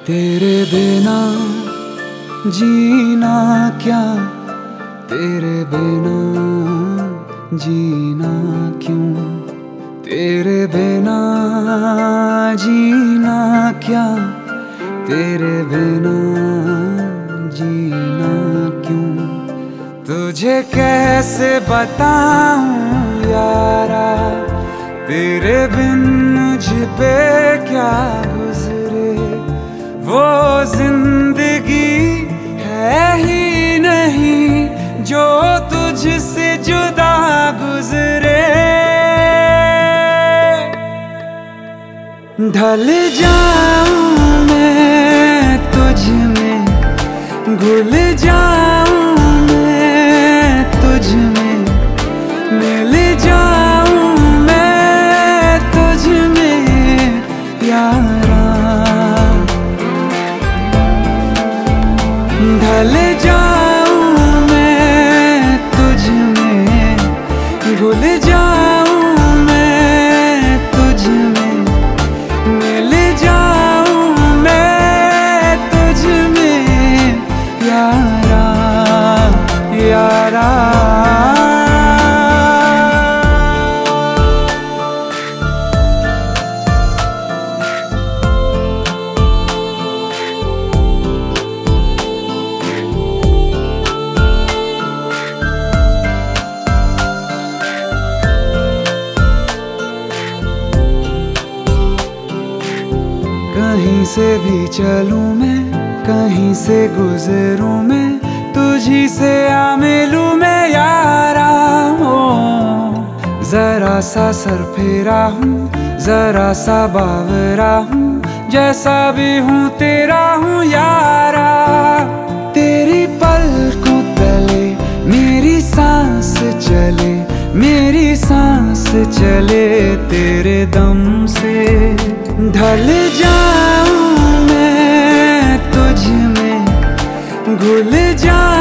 तेरे बिना जीना क्या? तेरे बिना जीना क्यों? तेरे बिना जीना क्या? तेरे बिना जीना क्यों? तुझे कैसे बताऊँ यारा? तेरे बिन मुझ पे क्या ढल जाऊँ मैं तुझ में, घुल जाऊँ मैं तुझ में, मिल जाऊँ मैं तुझ में, यारा। ढल जाऊँ मैं तुझ में, घुल जाऊँ कहीं से भी चलूँ मैं, कहीं से गुजरूं मैं, तुझी से आ मिलूं मैं, यारा। हो जरा सा सर फेरा हूँ, जरा सा बावरा हूँ, जैसा भी हूँ तेरा हूँ, यारा। तेरी पलकों तले, मेरी सांस चले, मेरी सांस चले तेरे दम से। ढल जाऊँ घुल जाऊँ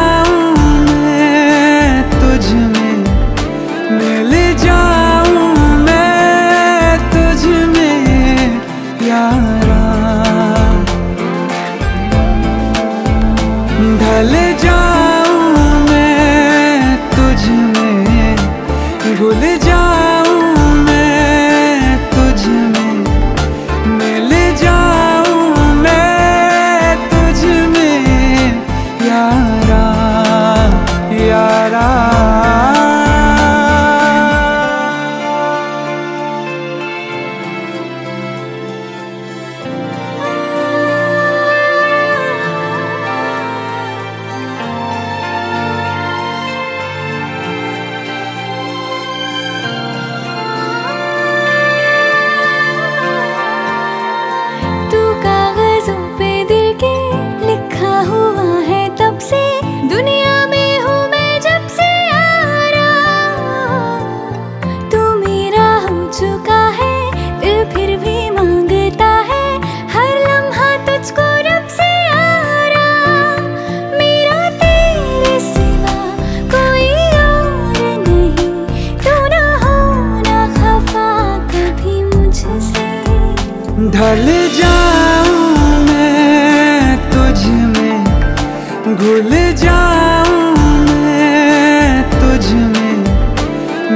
ढल जाऊँ मैं तुझ में, घुल जाऊँ मैं तुझ में,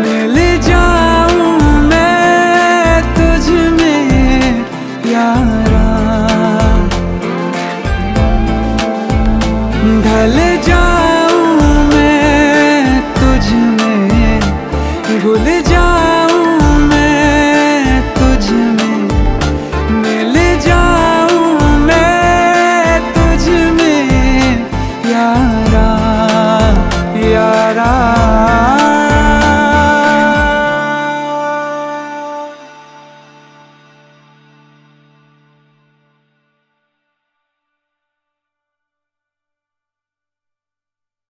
मिल जाऊँ मैं तुझ में, यारा। ढल जाऊँ मैं तुझ में, घुल जाऊँ